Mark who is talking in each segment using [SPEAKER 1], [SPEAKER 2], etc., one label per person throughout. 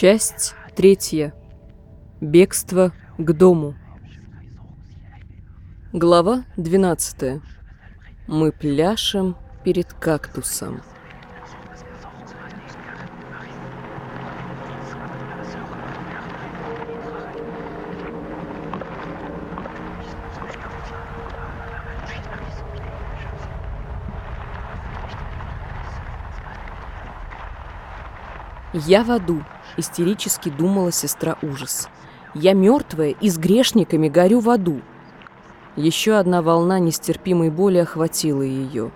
[SPEAKER 1] Часть третья. Бегство к дому. Глава двенадцатая. Мы пляшем перед кактусом. Я в аду, истерически думала сестра ужас. Я мертвая и с грешниками горю в аду. Еще одна волна нестерпимой боли охватила ее.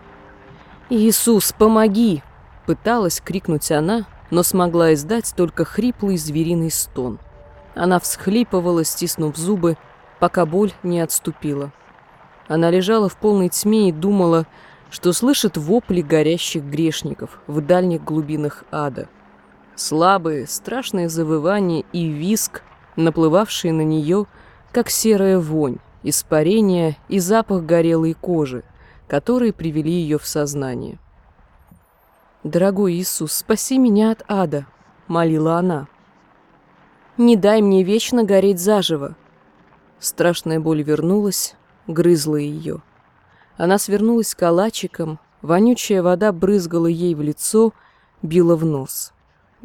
[SPEAKER 1] «Иисус, помоги!» — пыталась крикнуть она, но смогла издать только хриплый звериный стон. Она всхлипывала, стиснув зубы, пока боль не отступила. Она лежала в полной тьме и думала, что слышит вопли горящих грешников в дальних глубинах ада. Слабые, страшные завывания и виск, наплывавшие на нее, как серая вонь, испарение и запах горелой кожи, которые привели ее в сознание. «Дорогой Иисус, спаси меня от ада», — молила она. «Не дай мне вечно гореть заживо». Страшная боль вернулась, грызла ее. Она свернулась калачиком, вонючая вода брызгала ей в лицо, била в нос.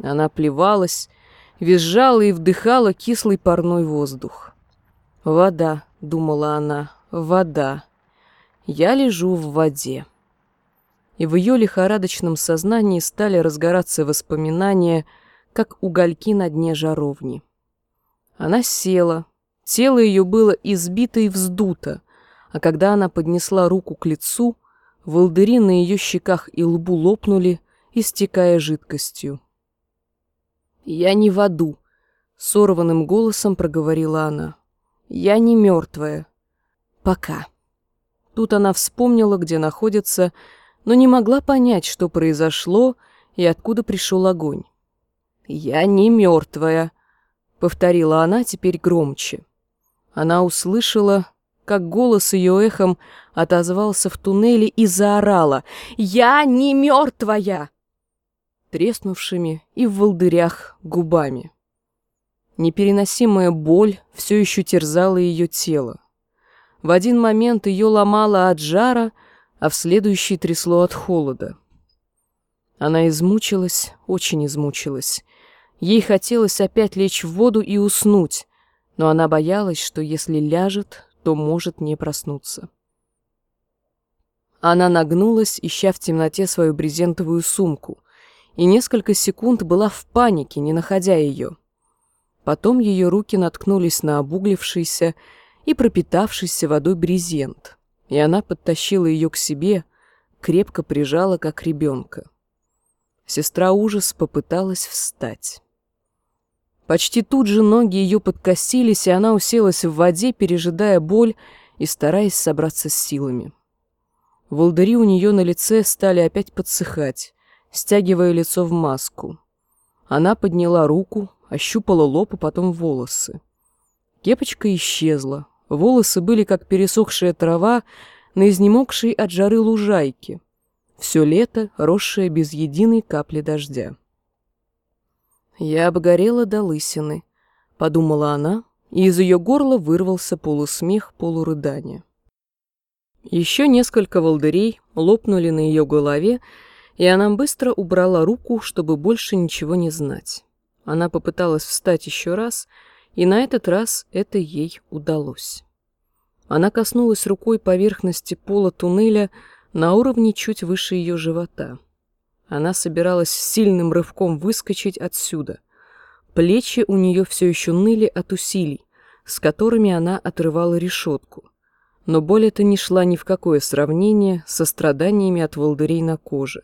[SPEAKER 1] Она плевалась, визжала и вдыхала кислый парной воздух. «Вода», — думала она, — «вода. Я лежу в воде». И в ее лихорадочном сознании стали разгораться воспоминания, как угольки на дне жаровни. Она села, тело ее было избито и вздуто, а когда она поднесла руку к лицу, волдыри на ее щеках и лбу лопнули, истекая жидкостью. «Я не в аду», — сорванным голосом проговорила она. «Я не мертвая. Пока». Тут она вспомнила, где находится, но не могла понять, что произошло и откуда пришел огонь. «Я не мертвая», — повторила она теперь громче. Она услышала, как голос ее эхом отозвался в туннеле и заорала «Я не мертвая!» Треснувшими и в волдырях губами. Непереносимая боль все еще терзала ее тело. В один момент ее ломало от жара, а в следующий трясло от холода. Она измучилась, очень измучилась. Ей хотелось опять лечь в воду и уснуть, но она боялась, что если ляжет, то может не проснуться. Она нагнулась, ища в темноте свою брезентовую сумку, и несколько секунд была в панике, не находя ее. Потом ее руки наткнулись на обуглившийся и пропитавшийся водой брезент, и она подтащила ее к себе, крепко прижала, как ребенка. Сестра ужас попыталась встать. Почти тут же ноги ее подкосились, и она уселась в воде, пережидая боль и стараясь собраться с силами. Волдыри у нее на лице стали опять подсыхать, стягивая лицо в маску. Она подняла руку, ощупала лоб и потом волосы. Кепочка исчезла. Волосы были как пересохшая трава на изнемогшей от жары лужайке. Все лето, росшее без единой капли дождя. «Я обгорела до лысины», — подумала она, и из ее горла вырвался полусмех, полурыдание. Еще несколько волдырей лопнули на ее голове, и она быстро убрала руку, чтобы больше ничего не знать. Она попыталась встать еще раз, и на этот раз это ей удалось. Она коснулась рукой поверхности пола туннеля на уровне чуть выше ее живота. Она собиралась сильным рывком выскочить отсюда. Плечи у нее все еще ныли от усилий, с которыми она отрывала решетку. Но боль эта не шла ни в какое сравнение со страданиями от волдырей на коже.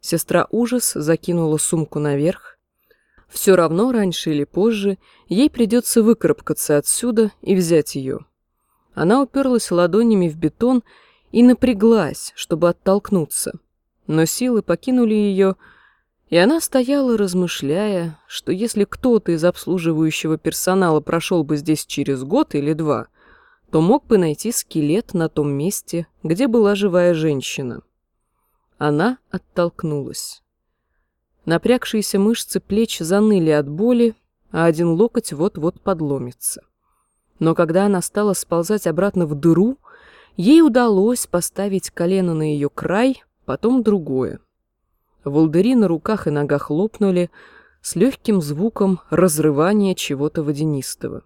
[SPEAKER 1] Сестра ужас закинула сумку наверх. Все равно, раньше или позже, ей придется выкарабкаться отсюда и взять ее. Она уперлась ладонями в бетон и напряглась, чтобы оттолкнуться. Но силы покинули ее, И она стояла, размышляя, что если кто-то из обслуживающего персонала прошел бы здесь через год или два, то мог бы найти скелет на том месте, где была живая женщина. Она оттолкнулась. Напрягшиеся мышцы плеч заныли от боли, а один локоть вот-вот подломится. Но когда она стала сползать обратно в дыру, ей удалось поставить колено на ее край, потом другое. Волдыри на руках и ногах лопнули с легким звуком разрывания чего-то водянистого.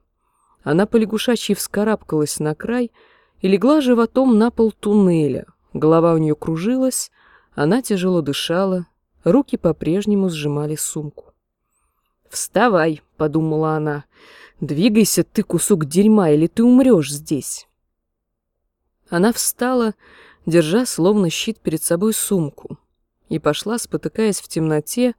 [SPEAKER 1] Она полягушачьи вскарабкалась на край и легла животом на пол туннеля. Голова у нее кружилась, она тяжело дышала, руки по-прежнему сжимали сумку. «Вставай», — подумала она, — «двигайся ты, кусок дерьма, или ты умрешь здесь». Она встала, держа словно щит перед собой сумку, и пошла, спотыкаясь в темноте,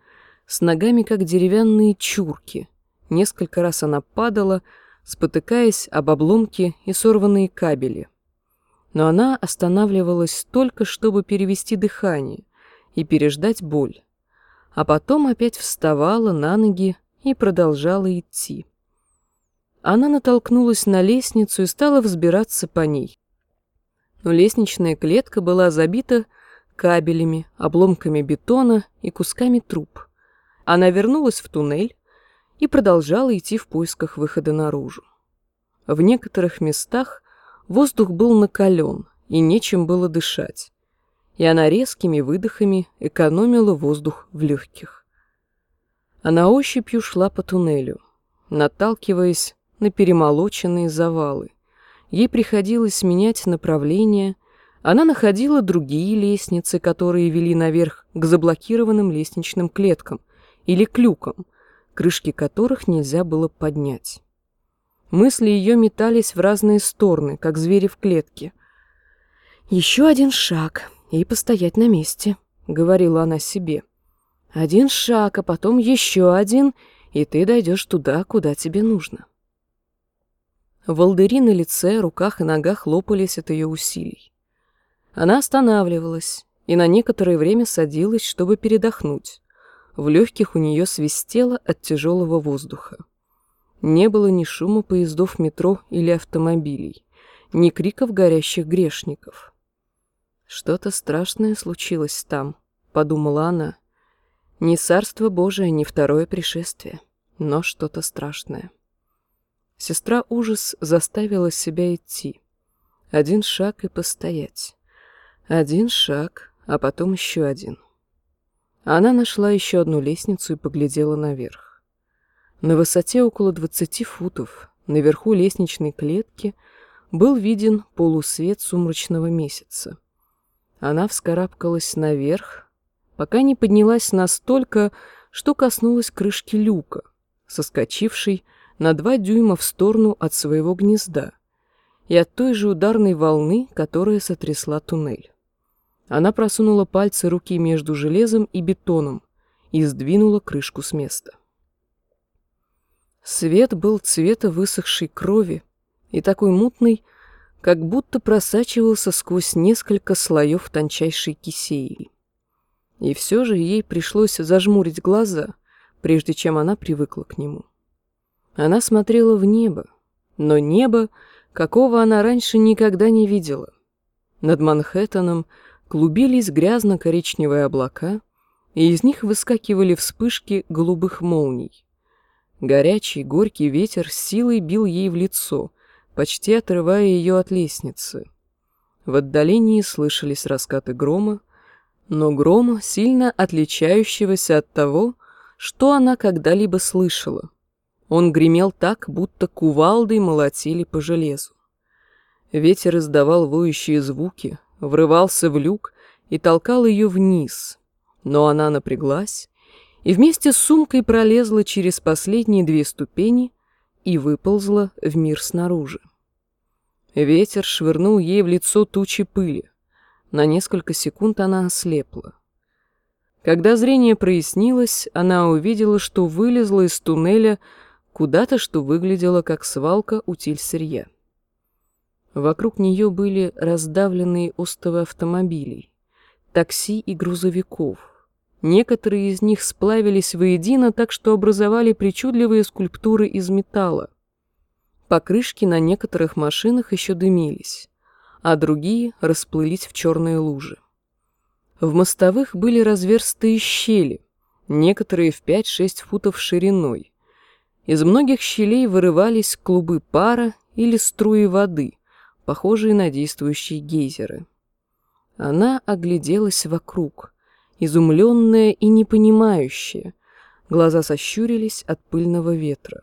[SPEAKER 1] с ногами как деревянные чурки. Несколько раз она падала, спотыкаясь об обломки и сорванные кабели. Но она останавливалась только, чтобы перевести дыхание и переждать боль. А потом опять вставала на ноги и продолжала идти. Она натолкнулась на лестницу и стала взбираться по ней. Но лестничная клетка была забита кабелями, обломками бетона и кусками труб. Она вернулась в туннель и продолжала идти в поисках выхода наружу. В некоторых местах воздух был накален, и нечем было дышать, и она резкими выдохами экономила воздух в легких. Она ощупью шла по туннелю, наталкиваясь на перемолоченные завалы. Ей приходилось менять направление. Она находила другие лестницы, которые вели наверх к заблокированным лестничным клеткам или клюкам, крышки которых нельзя было поднять. Мысли ее метались в разные стороны, как звери в клетке. «Еще один шаг и постоять на месте», — говорила она себе. Один шаг, а потом еще один, и ты дойдешь туда, куда тебе нужно. Волдыри на лице, руках и ногах лопались от ее усилий. Она останавливалась и на некоторое время садилась, чтобы передохнуть. В легких у нее свистело от тяжелого воздуха. Не было ни шума поездов метро или автомобилей, ни криков горящих грешников. «Что-то страшное случилось там», — подумала она. Ни царство Божие, ни второе пришествие, но что-то страшное. Сестра ужас заставила себя идти. Один шаг и постоять. Один шаг, а потом еще один. Она нашла еще одну лестницу и поглядела наверх. На высоте около двадцати футов, наверху лестничной клетки, был виден полусвет сумрачного месяца. Она вскарабкалась наверх, пока не поднялась настолько, что коснулась крышки люка, соскочившей на два дюйма в сторону от своего гнезда и от той же ударной волны, которая сотрясла туннель. Она просунула пальцы руки между железом и бетоном и сдвинула крышку с места. Свет был цвета высохшей крови и такой мутный, как будто просачивался сквозь несколько слоев тончайшей кисеи. И все же ей пришлось зажмурить глаза, прежде чем она привыкла к нему. Она смотрела в небо, но небо, какого она раньше никогда не видела. Над Манхэттеном клубились грязно-коричневые облака, и из них выскакивали вспышки голубых молний. Горячий, горький ветер с силой бил ей в лицо, почти отрывая ее от лестницы. В отдалении слышались раскаты грома, но гром, сильно отличающегося от того, что она когда-либо слышала. Он гремел так, будто кувалдой молотили по железу. Ветер издавал воющие звуки, врывался в люк и толкал ее вниз, но она напряглась и вместе с сумкой пролезла через последние две ступени и выползла в мир снаружи. Ветер швырнул ей в лицо тучи пыли. На несколько секунд она ослепла. Когда зрение прояснилось, она увидела, что вылезла из туннеля куда-то, что выглядело как свалка утиль сырья. Вокруг нее были раздавленные остовы автомобилей, такси и грузовиков, Некоторые из них сплавились воедино так, что образовали причудливые скульптуры из металла. Покрышки на некоторых машинах еще дымились, а другие расплылись в черные лужи. В мостовых были разверстые щели, некоторые в 5-6 футов шириной. Из многих щелей вырывались клубы пара или струи воды, похожие на действующие гейзеры. Она огляделась вокруг, изумленная и непонимающая. Глаза сощурились от пыльного ветра.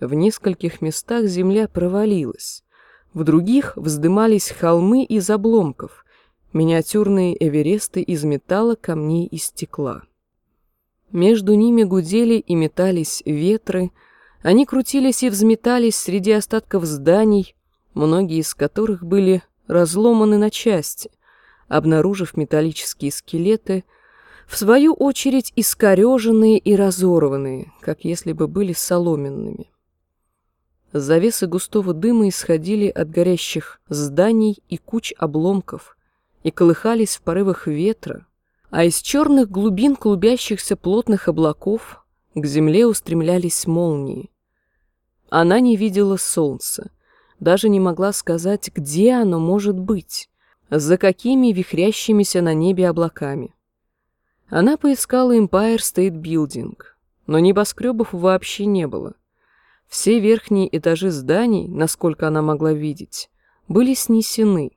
[SPEAKER 1] В нескольких местах земля провалилась, в других вздымались холмы из обломков, миниатюрные эвересты из металла, камней и стекла. Между ними гудели и метались ветры, они крутились и взметались среди остатков зданий, многие из которых были разломаны на части, обнаружив металлические скелеты, в свою очередь искореженные и разорванные, как если бы были соломенными. Завесы густого дыма исходили от горящих зданий и куч обломков и колыхались в порывах ветра, а из черных глубин клубящихся плотных облаков к земле устремлялись молнии. Она не видела солнца, даже не могла сказать, где оно может быть, за какими вихрящимися на небе облаками. Она поискала Empire State Building, но небоскребов вообще не было. Все верхние этажи зданий, насколько она могла видеть, были снесены.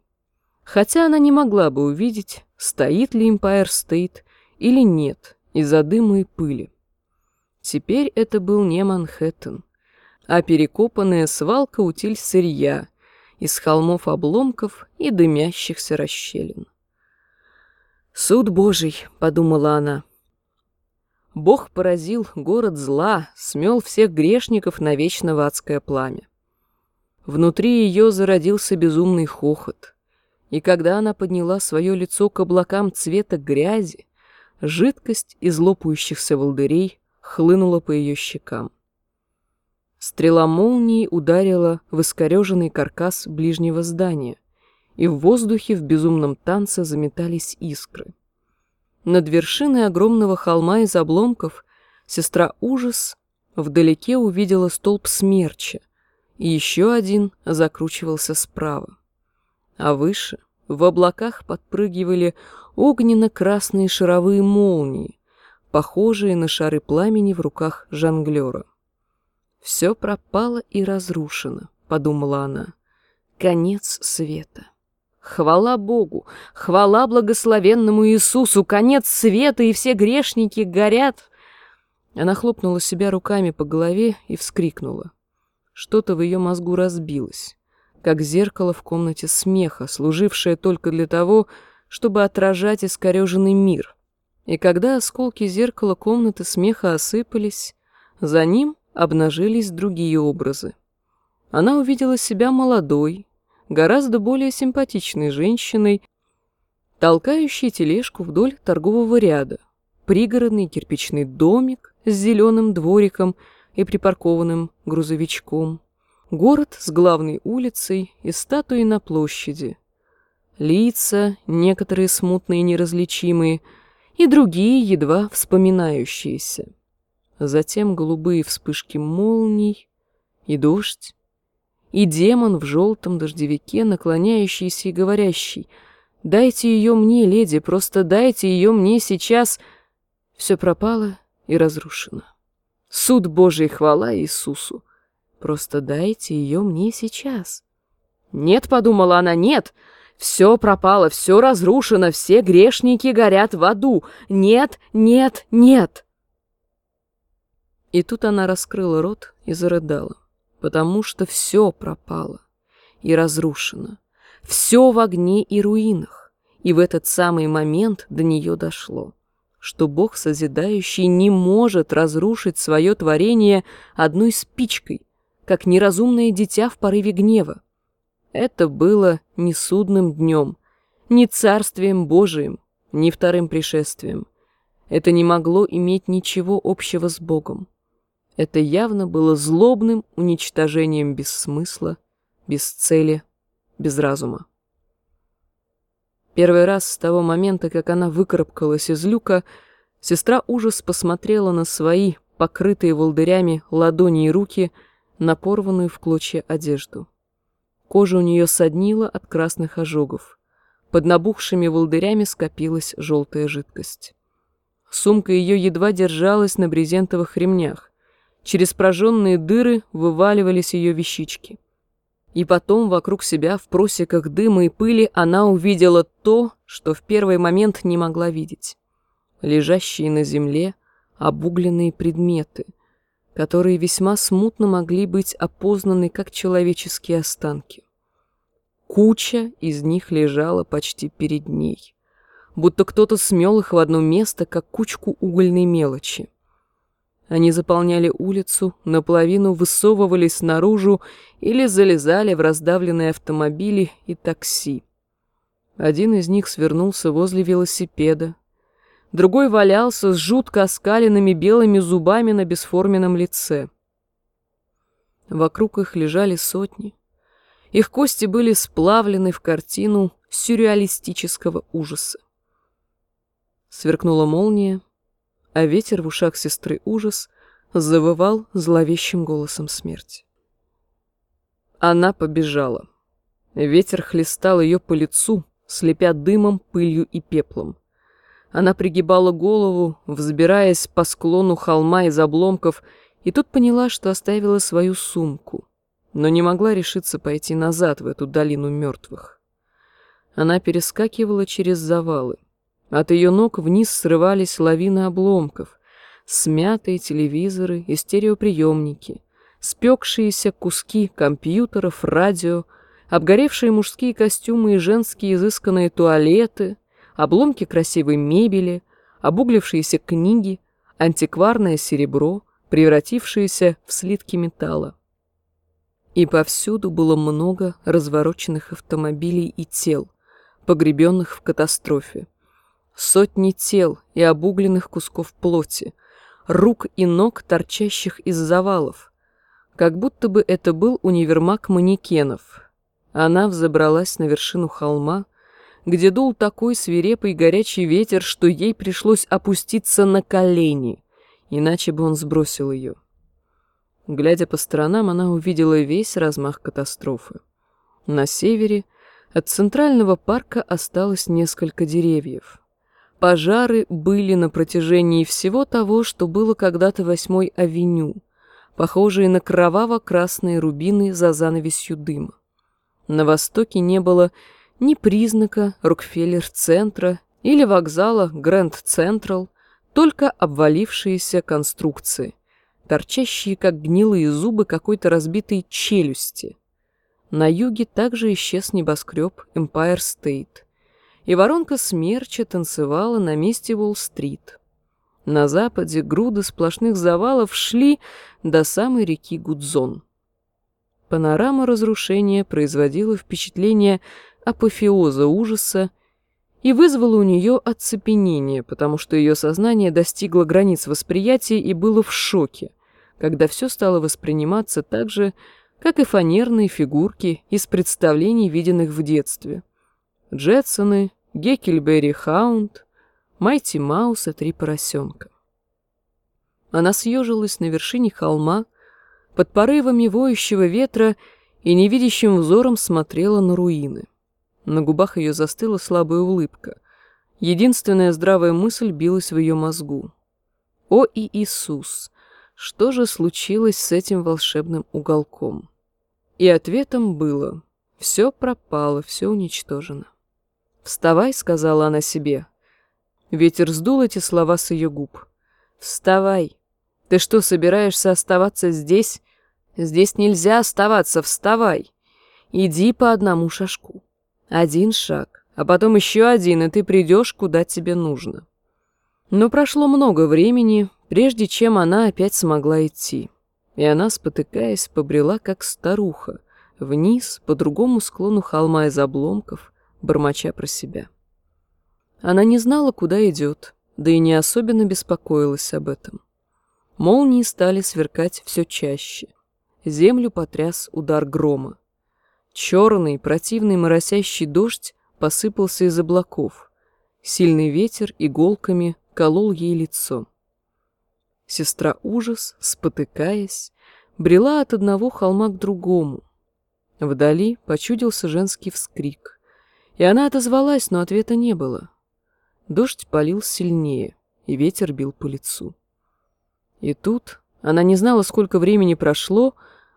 [SPEAKER 1] Хотя она не могла бы увидеть, стоит ли Empire State или нет из-за дыма и пыли. Теперь это был не Манхэттен, а перекопанная свалка утиль сырья из холмов обломков и дымящихся расщелин. «Суд Божий», — подумала она, — Бог поразил город зла, смел всех грешников на вечное адское пламя. Внутри ее зародился безумный хохот, и когда она подняла свое лицо к облакам цвета грязи, жидкость из лопающихся волдырей хлынула по ее щекам. Стрела молнии ударила в искореженный каркас ближнего здания, и в воздухе в безумном танце заметались искры. Над вершиной огромного холма из обломков сестра Ужас вдалеке увидела столб смерча, и еще один закручивался справа. А выше, в облаках подпрыгивали огненно-красные шаровые молнии, похожие на шары пламени в руках жонглера. «Все пропало и разрушено», — подумала она. «Конец света». Хвала Богу, хвала благословенному Иисусу, конец света, и все грешники горят. Она хлопнула себя руками по голове и вскрикнула. Что-то в ее мозгу разбилось, как зеркало в комнате смеха, служившее только для того, чтобы отражать искореженный мир. И когда осколки зеркала комнаты смеха осыпались, за ним обнажились другие образы. Она увидела себя молодой, гораздо более симпатичной женщиной, толкающей тележку вдоль торгового ряда, пригородный кирпичный домик с зеленым двориком и припаркованным грузовичком, город с главной улицей и статуей на площади, лица, некоторые смутные и неразличимые, и другие едва вспоминающиеся. Затем голубые вспышки молний и дождь, и демон в желтом дождевике, наклоняющийся и говорящий «Дайте ее мне, леди, просто дайте ее мне сейчас!» Все пропало и разрушено. Суд Божий хвала Иисусу. Просто дайте ее мне сейчас. «Нет», — подумала она, — «нет!» Все пропало, все разрушено, все грешники горят в аду. Нет, нет, нет. И тут она раскрыла рот и зарыдала потому что все пропало и разрушено, все в огне и руинах. И в этот самый момент до нее дошло, что Бог Созидающий не может разрушить свое творение одной спичкой, как неразумное дитя в порыве гнева. Это было не судным днем, не царствием Божиим, не вторым пришествием. Это не могло иметь ничего общего с Богом. Это явно было злобным уничтожением без смысла, без цели, без разума. Первый раз с того момента, как она выкарабкалась из люка, Сестра ужас посмотрела на свои, покрытые волдырями, ладони и руки, на порванную в клочья одежду. Кожа у нее соднила от красных ожогов. Под набухшими волдырями скопилась желтая жидкость. Сумка ее едва держалась на брезентовых ремнях. Через прожженные дыры вываливались ее вещички. И потом вокруг себя в просеках дыма и пыли она увидела то, что в первый момент не могла видеть. Лежащие на земле обугленные предметы, которые весьма смутно могли быть опознаны как человеческие останки. Куча из них лежала почти перед ней, будто кто-то смел их в одно место, как кучку угольной мелочи. Они заполняли улицу, наполовину высовывались наружу или залезали в раздавленные автомобили и такси. Один из них свернулся возле велосипеда, другой валялся с жутко оскаленными белыми зубами на бесформенном лице. Вокруг их лежали сотни. Их кости были сплавлены в картину сюрреалистического ужаса. Сверкнула молния, а ветер в ушах сестры ужас завывал зловещим голосом смерти. Она побежала. Ветер хлестал ее по лицу, слепя дымом, пылью и пеплом. Она пригибала голову, взбираясь по склону холма из обломков, и тут поняла, что оставила свою сумку, но не могла решиться пойти назад в эту долину мертвых. Она перескакивала через завалы. От ее ног вниз срывались лавины обломков, смятые телевизоры и стереоприемники, спекшиеся куски компьютеров, радио, обгоревшие мужские костюмы и женские изысканные туалеты, обломки красивой мебели, обуглившиеся книги, антикварное серебро, превратившееся в слитки металла. И повсюду было много развороченных автомобилей и тел, погребенных в катастрофе. Сотни тел и обугленных кусков плоти, рук и ног, торчащих из завалов. Как будто бы это был универмаг манекенов. Она взобралась на вершину холма, где дул такой свирепый горячий ветер, что ей пришлось опуститься на колени, иначе бы он сбросил ее. Глядя по сторонам, она увидела весь размах катастрофы. На севере от центрального парка осталось несколько деревьев. Пожары были на протяжении всего того, что было когда-то восьмой авеню, похожие на кроваво-красные рубины за занавесью дыма. На востоке не было ни признака Рокфеллер-центра или вокзала Грэнд Централ, только обвалившиеся конструкции, торчащие как гнилые зубы какой-то разбитой челюсти. На юге также исчез небоскреб Empire State, и воронка смерча танцевала на месте Уолл-стрит. На западе груды сплошных завалов шли до самой реки Гудзон. Панорама разрушения производила впечатление апофеоза ужаса и вызвало у нее оцепенение, потому что ее сознание достигло границ восприятия и было в шоке, когда все стало восприниматься так же, как и фанерные фигурки из представлений, виденных в детстве. Джетсоны, Геккельберри Хаунд, Майти Маус и три поросенка. Она съежилась на вершине холма, под порывами воющего ветра и невидящим взором смотрела на руины. На губах ее застыла слабая улыбка. Единственная здравая мысль билась в ее мозгу. «О и Иисус! Что же случилось с этим волшебным уголком?» И ответом было «Все пропало, все уничтожено». «Вставай», — сказала она себе. Ветер сдул эти слова с ее губ. «Вставай! Ты что, собираешься оставаться здесь? Здесь нельзя оставаться, вставай! Иди по одному шажку». Один шаг, а потом еще один, и ты придешь, куда тебе нужно. Но прошло много времени, прежде чем она опять смогла идти. И она, спотыкаясь, побрела, как старуха, вниз, по другому склону холма из обломков, бормоча про себя. Она не знала, куда идет, да и не особенно беспокоилась об этом. Молнии стали сверкать все чаще. Землю потряс удар грома. Черный, противный моросящий дождь посыпался из облаков. Сильный ветер иголками колол ей лицо. Сестра ужас, спотыкаясь, брела от одного холма к другому. Вдали почудился женский вскрик, и она отозвалась, но ответа не было. Дождь полил сильнее, и ветер бил по лицу. И тут, она не знала, сколько времени прошло,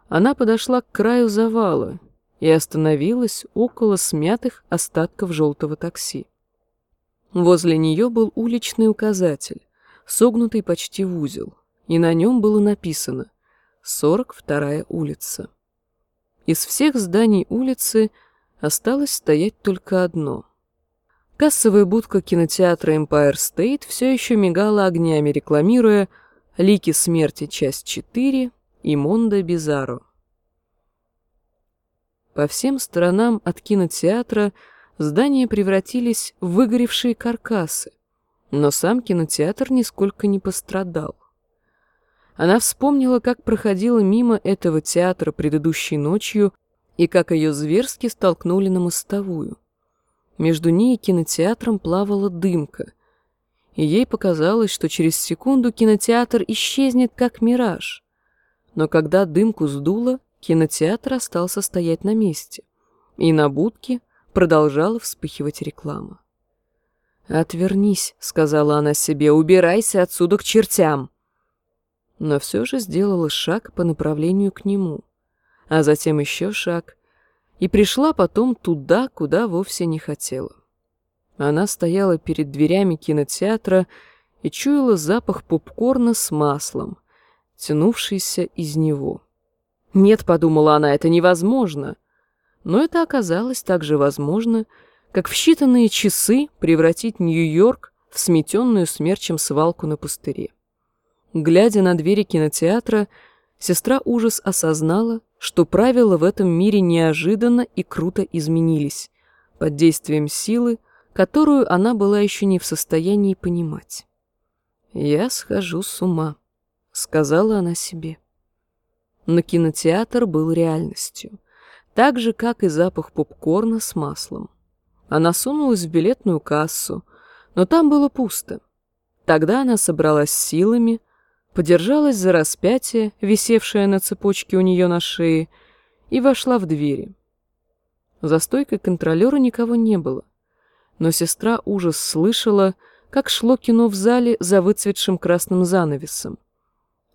[SPEAKER 1] она подошла к краю завала и остановилась около смятых остатков желтого такси. Возле нее был уличный указатель, согнутый почти в узел, и на нем было написано «Сорок вторая улица». Из всех зданий улицы осталось стоять только одно. Кассовая будка кинотеатра Empire State все еще мигала огнями, рекламируя «Лики смерти. Часть 4» и «Мондо Бизаро». По всем сторонам от кинотеатра здания превратились в выгоревшие каркасы, но сам кинотеатр нисколько не пострадал. Она вспомнила, как проходила мимо этого театра предыдущей ночью и как ее зверски столкнули на мостовую. Между ней и кинотеатром плавала дымка, и ей показалось, что через секунду кинотеатр исчезнет, как мираж. Но когда дымку сдуло, кинотеатр остался стоять на месте, и на будке продолжала вспыхивать реклама. «Отвернись», — сказала она себе, — «убирайся отсюда к чертям». Но все же сделала шаг по направлению к нему, а затем еще шаг, и пришла потом туда, куда вовсе не хотела. Она стояла перед дверями кинотеатра и чуяла запах попкорна с маслом, тянувшийся из него. «Нет», — подумала она, — «это невозможно». Но это оказалось так же возможно, как в считанные часы превратить Нью-Йорк в сметенную смерчем свалку на пустыре. Глядя на двери кинотеатра, сестра ужас осознала, что правила в этом мире неожиданно и круто изменились, под действием силы, которую она была еще не в состоянии понимать. «Я схожу с ума», — сказала она себе. Но кинотеатр был реальностью так же, как и запах попкорна с маслом. Она сунулась в билетную кассу, но там было пусто. Тогда она собралась силами, подержалась за распятие, висевшее на цепочке у нее на шее, и вошла в двери. За стойкой контролера никого не было, но сестра ужас слышала, как шло кино в зале за выцветшим красным занавесом.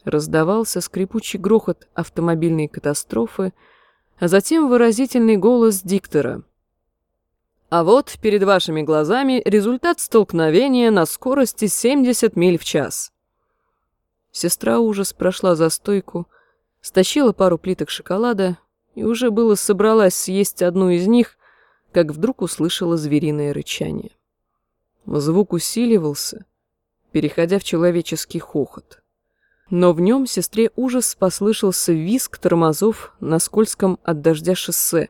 [SPEAKER 1] Раздавался скрипучий грохот автомобильной катастрофы, а затем выразительный голос диктора. А вот перед вашими глазами результат столкновения на скорости 70 миль в час. Сестра ужас прошла за стойку, стащила пару плиток шоколада и уже было собралась съесть одну из них, как вдруг услышала звериное рычание. Звук усиливался, переходя в человеческий хохот но в нем сестре ужас послышался визг тормозов на скользком от дождя шоссе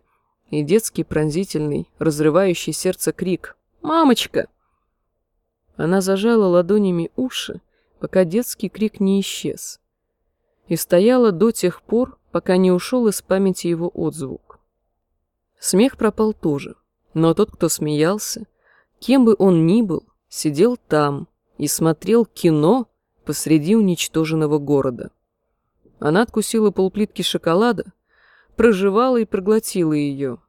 [SPEAKER 1] и детский пронзительный, разрывающий сердце крик «Мамочка!». Она зажала ладонями уши, пока детский крик не исчез, и стояла до тех пор, пока не ушел из памяти его отзвук. Смех пропал тоже, но тот, кто смеялся, кем бы он ни был, сидел там и смотрел кино, посреди уничтоженного города. Она откусила полплитки шоколада, прожевала и проглотила ее.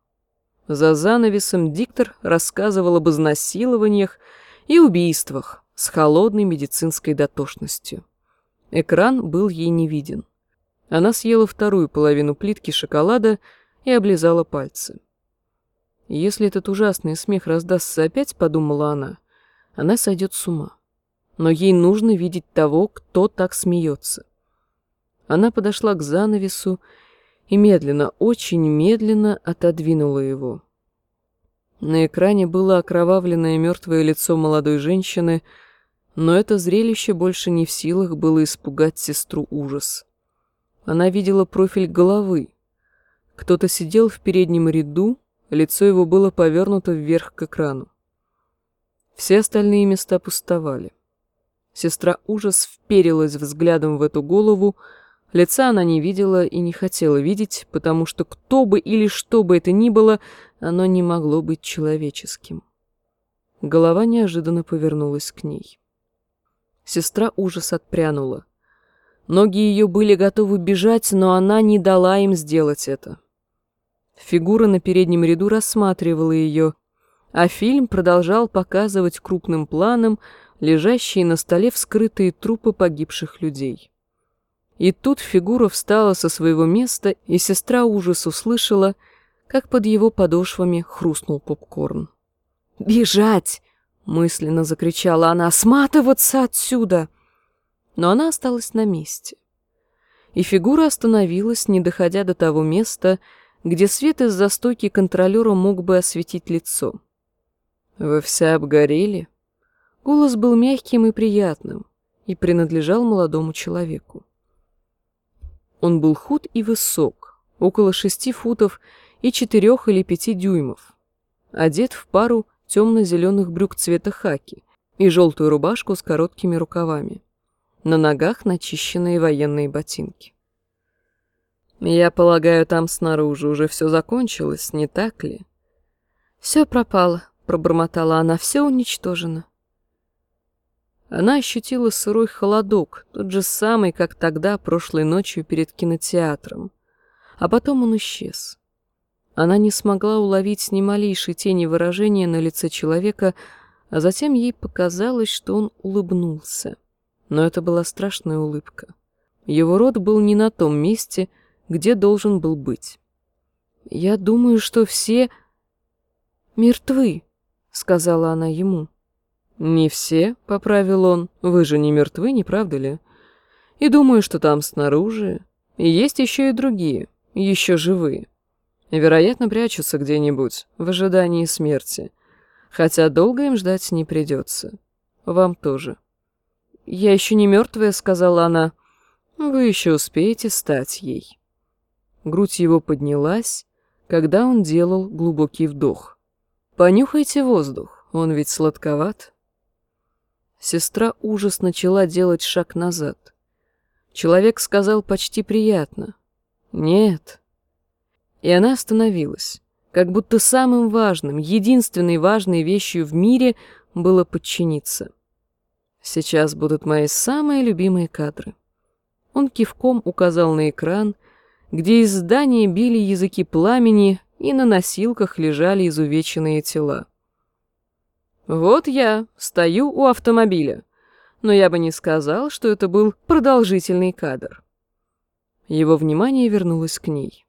[SPEAKER 1] За занавесом диктор рассказывал об изнасилованиях и убийствах с холодной медицинской дотошностью. Экран был ей не виден. Она съела вторую половину плитки шоколада и облизала пальцы. Если этот ужасный смех раздастся опять, подумала она, она сойдет с ума но ей нужно видеть того, кто так смеется. Она подошла к занавесу и медленно, очень медленно отодвинула его. На экране было окровавленное мертвое лицо молодой женщины, но это зрелище больше не в силах было испугать сестру ужас. Она видела профиль головы. Кто-то сидел в переднем ряду, лицо его было повернуто вверх к экрану. Все остальные места пустовали. Сестра ужас вперилась взглядом в эту голову, лица она не видела и не хотела видеть, потому что кто бы или что бы это ни было, оно не могло быть человеческим. Голова неожиданно повернулась к ней. Сестра ужас отпрянула. Ноги ее были готовы бежать, но она не дала им сделать это. Фигура на переднем ряду рассматривала ее, а фильм продолжал показывать крупным планом лежащие на столе вскрытые трупы погибших людей. И тут фигура встала со своего места, и сестра ужас услышала, как под его подошвами хрустнул попкорн. «Бежать!» — мысленно закричала она. «Сматываться отсюда!» Но она осталась на месте. И фигура остановилась, не доходя до того места, где свет из застойки контролера мог бы осветить лицо. «Вы все обгорели?» Голос был мягким и приятным и принадлежал молодому человеку. Он был худ и высок, около шести футов и четырех или пяти дюймов, одет в пару темно-зеленых брюк цвета хаки и желтую рубашку с короткими рукавами. На ногах начищенные военные ботинки. «Я полагаю, там снаружи уже все закончилось, не так ли?» «Все пропало», — пробормотала она, — «все уничтожено». Она ощутила сырой холодок, тот же самый, как тогда, прошлой ночью перед кинотеатром. А потом он исчез. Она не смогла уловить ни малейшей тени выражения на лице человека, а затем ей показалось, что он улыбнулся. Но это была страшная улыбка. Его рот был не на том месте, где должен был быть. «Я думаю, что все мертвы», — сказала она ему. «Не все», — поправил он, — «вы же не мертвы, не правда ли? И думаю, что там снаружи есть еще и другие, еще живые вероятно, прячутся где-нибудь в ожидании смерти, хотя долго им ждать не придется. Вам тоже. «Я еще не мертвая», — сказала она. «Вы еще успеете стать ей». Грудь его поднялась, когда он делал глубокий вдох. «Понюхайте воздух, он ведь сладковат». Сестра ужас начала делать шаг назад. Человек сказал почти приятно. «Нет, и она остановилась, как будто самым важным, единственной важной вещью в мире было подчиниться. Сейчас будут мои самые любимые кадры. Он кивком указал на экран, где из здания били языки пламени, и на носилках лежали изувеченные тела. Вот я стою у автомобиля, но я бы не сказал, что это был продолжительный кадр. Его внимание вернулось к ней.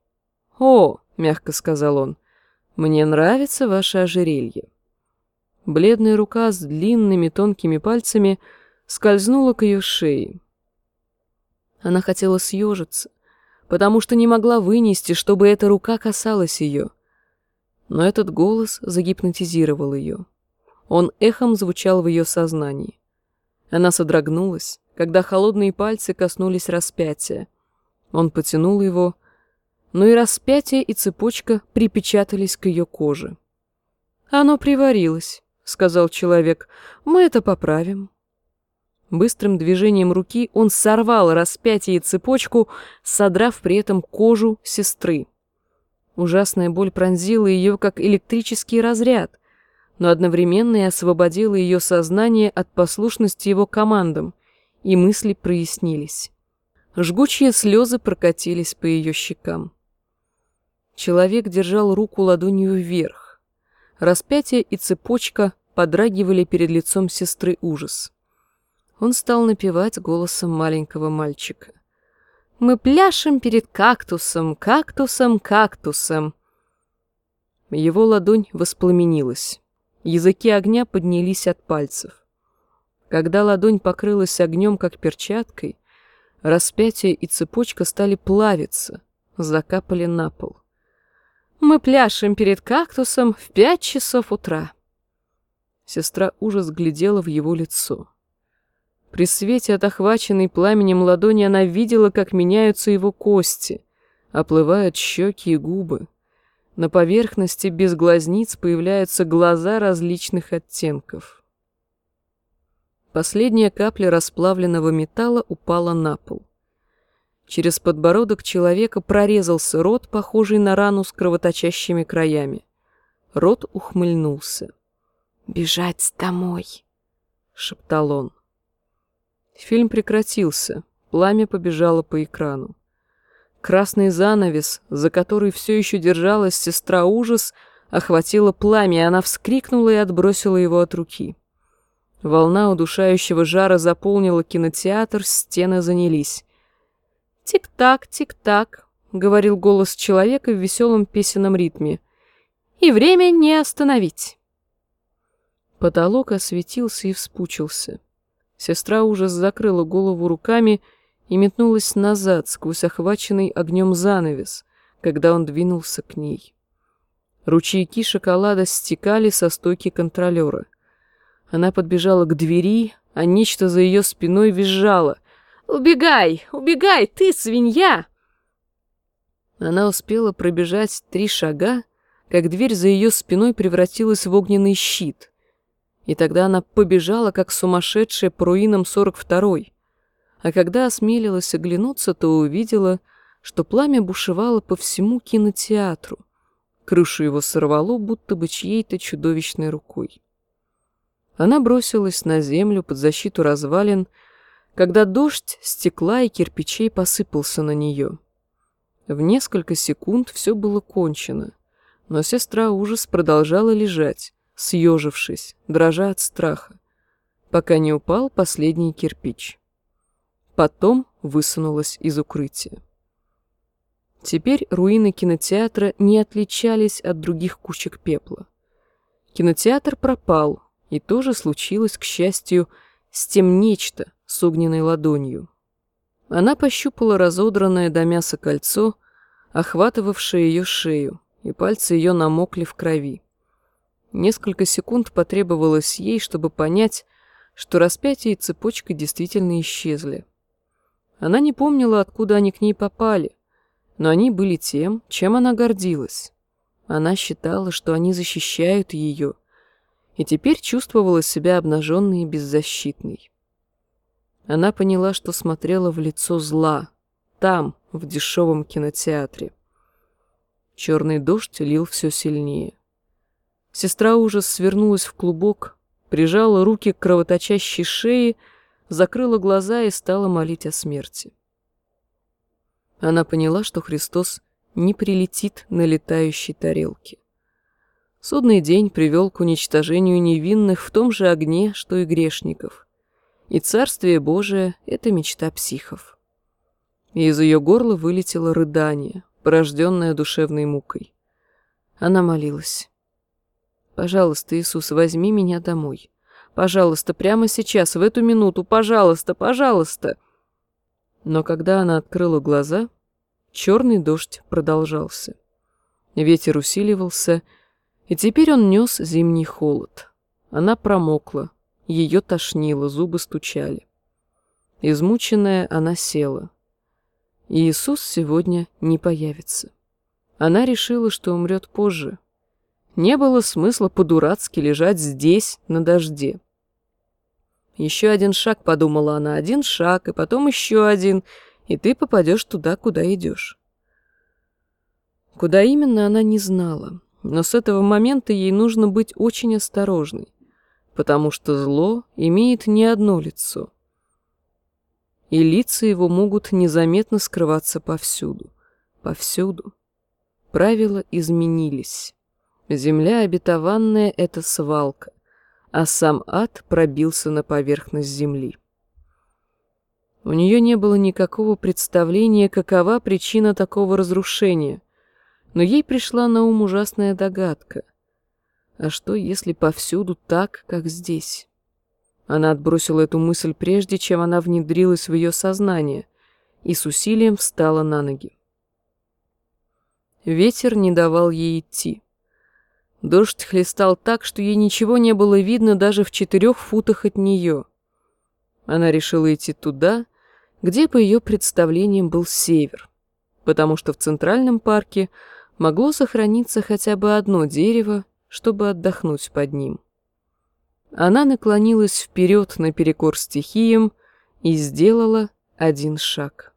[SPEAKER 1] «О», — мягко сказал он, — «мне нравится ваше ожерелье». Бледная рука с длинными тонкими пальцами скользнула к ее шее. Она хотела съежиться, потому что не могла вынести, чтобы эта рука касалась ее. Но этот голос загипнотизировал ее. Он эхом звучал в ее сознании. Она содрогнулась, когда холодные пальцы коснулись распятия. Он потянул его, но и распятие, и цепочка припечатались к ее коже. «Оно приварилось», — сказал человек. «Мы это поправим». Быстрым движением руки он сорвал распятие и цепочку, содрав при этом кожу сестры. Ужасная боль пронзила ее, как электрический разряд, но одновременно и освободила ее сознание от послушности его командам, и мысли прояснились. Жгучие слезы прокатились по ее щекам. Человек держал руку ладонью вверх. Распятие и цепочка подрагивали перед лицом сестры ужас. Он стал напевать голосом маленького мальчика. «Мы пляшем перед кактусом, кактусом, кактусом!» Его ладонь воспламенилась. Языки огня поднялись от пальцев. Когда ладонь покрылась огнем, как перчаткой, распятие и цепочка стали плавиться, закапали на пол. Мы пляшем перед кактусом в пять часов утра. Сестра ужас глядела в его лицо. При свете от охваченной пламенем ладони она видела, как меняются его кости, оплывают щеки и губы. На поверхности без глазниц появляются глаза различных оттенков. Последняя капля расплавленного металла упала на пол. Через подбородок человека прорезался рот, похожий на рану с кровоточащими краями. Рот ухмыльнулся. бежать домой», — шептал он. Фильм прекратился, пламя побежало по экрану. Красный занавес, за который все еще держалась сестра ужас, охватило пламя, и она вскрикнула и отбросила его от руки. Волна удушающего жара заполнила кинотеатр, стены занялись. «Тик-так, тик-так», — говорил голос человека в веселом песенном ритме. «И время не остановить». Потолок осветился и вспучился. Сестра ужас закрыла голову руками и метнулась назад сквозь охваченный огнем занавес, когда он двинулся к ней. Ручейки шоколада стекали со стойки контролера. Она подбежала к двери, а нечто за ее спиной визжало. «Убегай! Убегай! Ты свинья!» Она успела пробежать три шага, как дверь за ее спиной превратилась в огненный щит. И тогда она побежала, как сумасшедшая по руинам 42-й. А когда осмелилась оглянуться, то увидела, что пламя бушевало по всему кинотеатру. Крышу его сорвало, будто бы чьей-то чудовищной рукой. Она бросилась на землю под защиту развалин, когда дождь стекла и кирпичей посыпался на нее. В несколько секунд все было кончено, но сестра ужас продолжала лежать, съежившись, дрожа от страха, пока не упал последний кирпич. Потом высунулась из укрытия. Теперь руины кинотеатра не отличались от других кучек пепла. Кинотеатр пропал, и тоже случилось, к счастью, с тем нечто с огненной ладонью. Она пощупала разодранное до мяса кольцо, охватывавшее ее шею, и пальцы ее намокли в крови. Несколько секунд потребовалось ей, чтобы понять, что распятие и цепочка действительно исчезли. Она не помнила, откуда они к ней попали, но они были тем, чем она гордилась. Она считала, что они защищают ее, и теперь чувствовала себя обнаженной и беззащитной. Она поняла, что смотрела в лицо зла, там, в дешевом кинотеатре. Черный дождь лил все сильнее. Сестра ужас свернулась в клубок, прижала руки к кровоточащей шее, закрыла глаза и стала молить о смерти. Она поняла, что Христос не прилетит на летающей тарелке. Судный день привел к уничтожению невинных в том же огне, что и грешников. И Царствие Божие — это мечта психов. И из ее горла вылетело рыдание, порожденное душевной мукой. Она молилась. Пожалуйста, Иисус, возьми меня домой. Пожалуйста, прямо сейчас, в эту минуту, пожалуйста, пожалуйста. Но когда она открыла глаза, черный дождь продолжался. Ветер усиливался, и теперь он нес зимний холод. Она промокла, ее тошнило, зубы стучали. Измученная, она села. Иисус сегодня не появится. Она решила, что умрет позже, не было смысла по-дурацки лежать здесь, на дожде. Еще один шаг, подумала она, один шаг, и потом еще один, и ты попадешь туда, куда идешь. Куда именно, она не знала, но с этого момента ей нужно быть очень осторожной, потому что зло имеет не одно лицо, и лица его могут незаметно скрываться повсюду, повсюду. Правила изменились. Земля обетованная — это свалка, а сам ад пробился на поверхность земли. У нее не было никакого представления, какова причина такого разрушения, но ей пришла на ум ужасная догадка. А что, если повсюду так, как здесь? Она отбросила эту мысль прежде, чем она внедрилась в ее сознание, и с усилием встала на ноги. Ветер не давал ей идти. Дождь хлестал так, что ей ничего не было видно даже в четырех футах от нее. Она решила идти туда, где, по ее представлениям, был север, потому что в Центральном парке могло сохраниться хотя бы одно дерево, чтобы отдохнуть под ним. Она наклонилась вперед наперекор стихиям и сделала один шаг.